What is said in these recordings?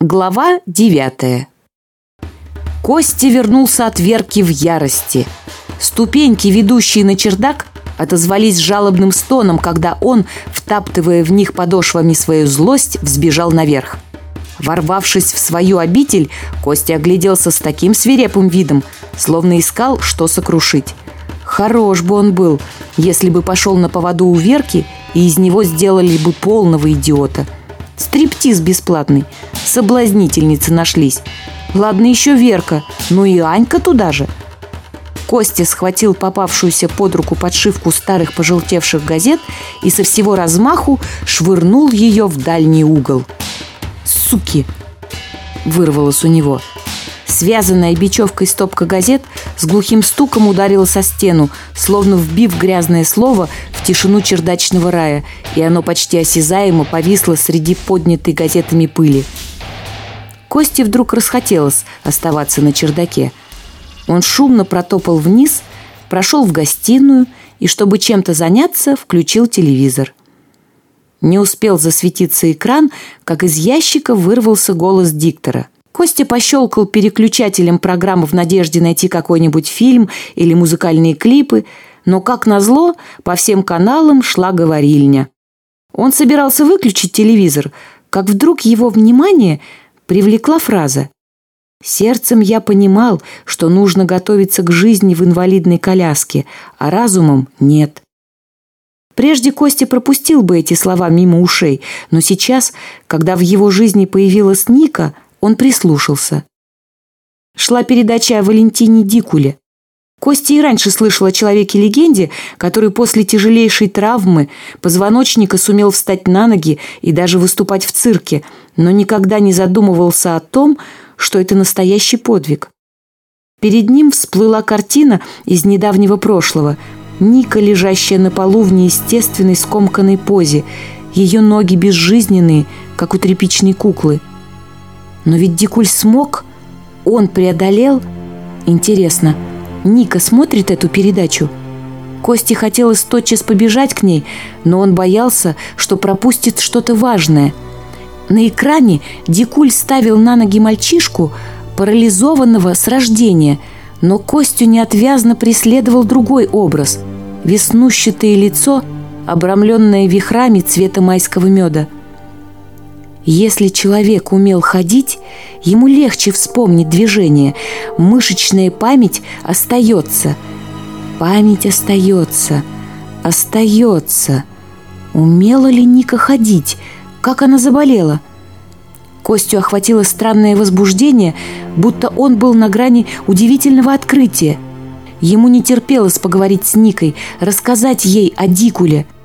Глава 9 Костя вернулся от Верки в ярости. Ступеньки, ведущие на чердак, отозвались жалобным стоном, когда он, втаптывая в них подошвами свою злость, взбежал наверх. Ворвавшись в свою обитель, Костя огляделся с таким свирепым видом, словно искал, что сокрушить. Хорош бы он был, если бы пошел на поводу у Верки, и из него сделали бы полного идиота – Стриптиз бесплатный. Соблазнительницы нашлись. Ладно, еще Верка, но и Анька туда же. Костя схватил попавшуюся под руку подшивку старых пожелтевших газет и со всего размаху швырнул ее в дальний угол. «Суки!» – вырвалось у него. Связанная бечевкой стопка газет с глухим стуком ударила со стену, словно вбив грязное слово тишину чердачного рая, и оно почти осязаемо повисло среди поднятой газетами пыли. Кости вдруг расхотелось оставаться на чердаке. Он шумно протопал вниз, прошел в гостиную и, чтобы чем-то заняться, включил телевизор. Не успел засветиться экран, как из ящика вырвался голос диктора. Костя пощелкал переключателем программы в надежде найти какой-нибудь фильм или музыкальные клипы, но, как назло, по всем каналам шла говорильня. Он собирался выключить телевизор, как вдруг его внимание привлекла фраза Сердцем я понимал, что нужно готовиться к жизни в инвалидной коляске, а разумом нет. Прежде Костя пропустил бы эти слова мимо ушей, но сейчас, когда в его жизни появилась Ника, он прислушался. Шла передача о Валентине Дикуле. Костя и раньше слышал о человеке-легенде, который после тяжелейшей травмы позвоночника сумел встать на ноги и даже выступать в цирке, но никогда не задумывался о том, что это настоящий подвиг. Перед ним всплыла картина из недавнего прошлого. Ника, лежащая на полу в неестественной скомканной позе, ее ноги безжизненные, как у тряпичной куклы. Но ведь Дикуль смог, он преодолел. Интересно – Ника смотрит эту передачу? Косте хотелось тотчас побежать к ней, но он боялся, что пропустит что-то важное. На экране Дикуль ставил на ноги мальчишку, парализованного с рождения, но Костю неотвязно преследовал другой образ – веснущатое лицо, обрамленное вихрами цвета майского меда – если человек умел ходить, ему легче вспомнить движение. Мышечная память остается. Память остается. Остается. Умела ли Ника ходить? Как она заболела? Костю охватило странное возбуждение, будто он был на грани удивительного открытия. Ему не терпелось поговорить с Никой, рассказать ей о Дикуле –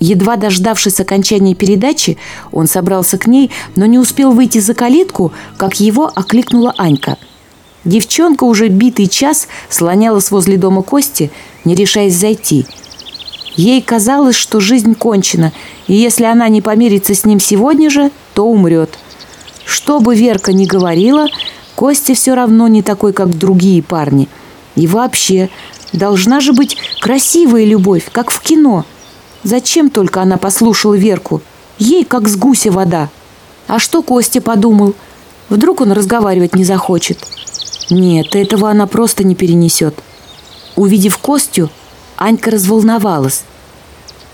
Едва дождавшись окончания передачи, он собрался к ней, но не успел выйти за калитку, как его окликнула Анька. Девчонка уже битый час слонялась возле дома Кости, не решаясь зайти. Ей казалось, что жизнь кончена, и если она не помирится с ним сегодня же, то умрет. Что бы Верка ни говорила, Костя все равно не такой, как другие парни. И вообще, должна же быть красивая любовь, как в кино – Зачем только она послушала Верку? Ей как с гуся вода. А что Костя подумал? Вдруг он разговаривать не захочет? Нет, этого она просто не перенесет. Увидев Костю, Анька разволновалась.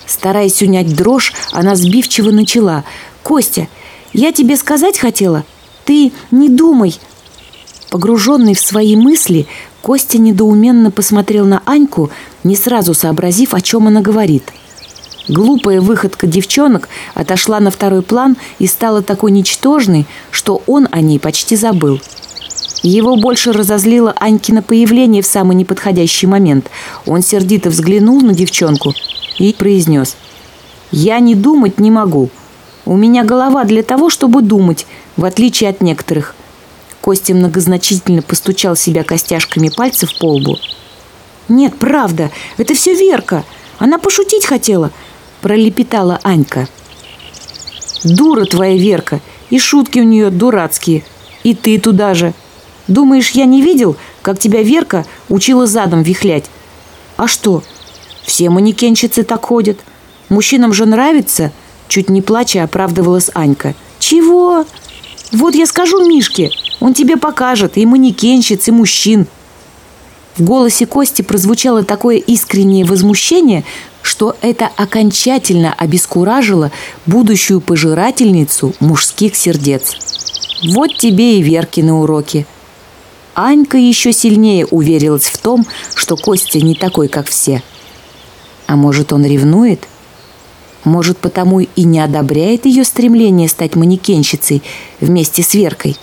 Стараясь унять дрожь, она сбивчиво начала. «Костя, я тебе сказать хотела? Ты не думай!» Погруженный в свои мысли, Костя недоуменно посмотрел на Аньку, не сразу сообразив, о чем она говорит – Глупая выходка девчонок отошла на второй план и стала такой ничтожной, что он о ней почти забыл. Его больше разозлило Анькино появление в самый неподходящий момент. Он сердито взглянул на девчонку и произнес. «Я не думать не могу. У меня голова для того, чтобы думать, в отличие от некоторых». Костя многозначительно постучал себя костяшками пальцев по лбу. «Нет, правда, это все Верка. Она пошутить хотела пролепетала Анька. «Дура твоя Верка, и шутки у нее дурацкие, и ты туда же. Думаешь, я не видел, как тебя Верка учила задом вихлять? А что, все манекенщицы так ходят. Мужчинам же нравится?» Чуть не плача оправдывалась Анька. «Чего? Вот я скажу Мишке, он тебе покажет и манекенщиц, и мужчин. В голосе Кости прозвучало такое искреннее возмущение, что это окончательно обескуражило будущую пожирательницу мужских сердец. Вот тебе и верки на уроке. Анька еще сильнее уверилась в том, что Костя не такой, как все. А может, он ревнует? Может, потому и не одобряет ее стремление стать манекенщицей вместе с Веркой?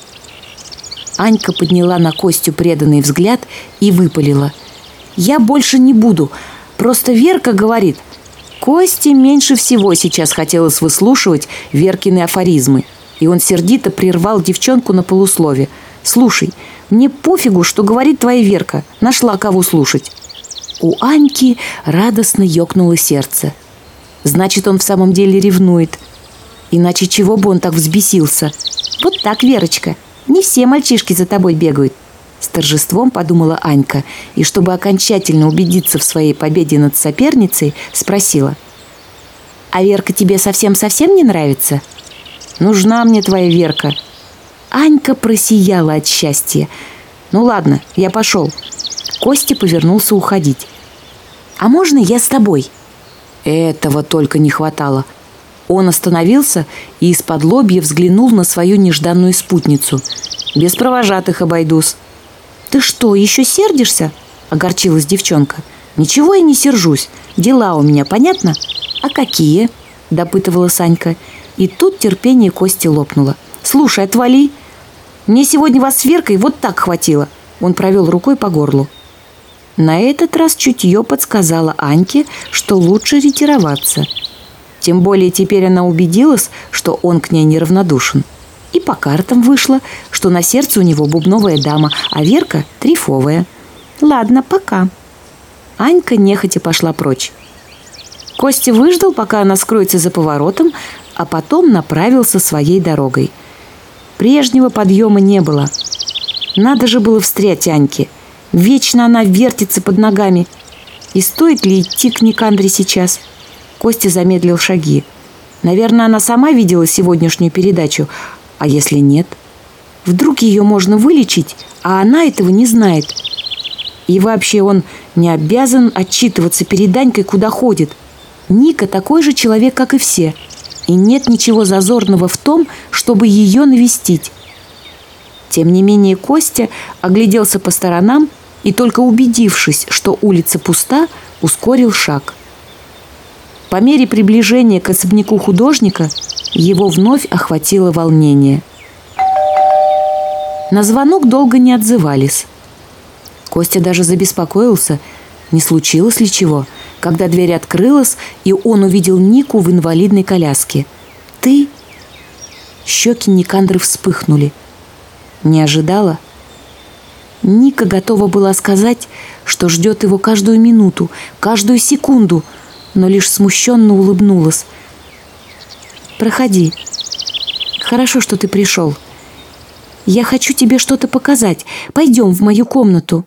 Анька подняла на Костю преданный взгляд и выпалила. «Я больше не буду. Просто Верка говорит...» Косте меньше всего сейчас хотелось выслушивать Веркины афоризмы. И он сердито прервал девчонку на полуслове. «Слушай, мне пофигу, что говорит твоя Верка. Нашла кого слушать». У Аньки радостно ёкнуло сердце. «Значит, он в самом деле ревнует. Иначе чего бы он так взбесился? Вот так, Верочка!» Не все мальчишки за тобой бегают. С торжеством подумала Анька и, чтобы окончательно убедиться в своей победе над соперницей, спросила. «А Верка тебе совсем-совсем не нравится?» «Нужна мне твоя Верка!» Анька просияла от счастья. «Ну ладно, я пошел». Костя повернулся уходить. «А можно я с тобой?» Этого только не хватало. Он остановился и из-под лобья взглянул на свою нежданную спутницу – без провожатых обойдусь. Ты что, еще сердишься? Огорчилась девчонка. Ничего я не сержусь. Дела у меня, понятно? А какие? Допытывала Санька. И тут терпение Кости лопнуло. Слушай, отвали. Мне сегодня вас с Веркой вот так хватило. Он провел рукой по горлу. На этот раз чутье подсказала Аньке, что лучше ретироваться. Тем более теперь она убедилась, что он к ней неравнодушен. И по картам вышло, что на сердце у него бубновая дама, а Верка – трифовая. «Ладно, пока». Анька нехотя пошла прочь. Костя выждал, пока она скроется за поворотом, а потом направился своей дорогой. Прежнего подъема не было. Надо же было встрять Аньке. Вечно она вертится под ногами. И стоит ли идти к Никандре сейчас? Костя замедлил шаги. Наверное, она сама видела сегодняшнюю передачу, а если нет? Вдруг ее можно вылечить, а она этого не знает. И вообще он не обязан отчитываться перед Данькой, куда ходит. Ника такой же человек, как и все. И нет ничего зазорного в том, чтобы ее навестить. Тем не менее Костя огляделся по сторонам и, только убедившись, что улица пуста, ускорил шаг. По мере приближения к особняку художника – его вновь охватило волнение. На звонок долго не отзывались. Костя даже забеспокоился, не случилось ли чего, когда дверь открылась, и он увидел Нику в инвалидной коляске. «Ты?» Щеки Никандры вспыхнули. «Не ожидала?» Ника готова была сказать, что ждет его каждую минуту, каждую секунду, но лишь смущенно улыбнулась – Проходи. Хорошо, что ты пришел. Я хочу тебе что-то показать. Пойдем в мою комнату».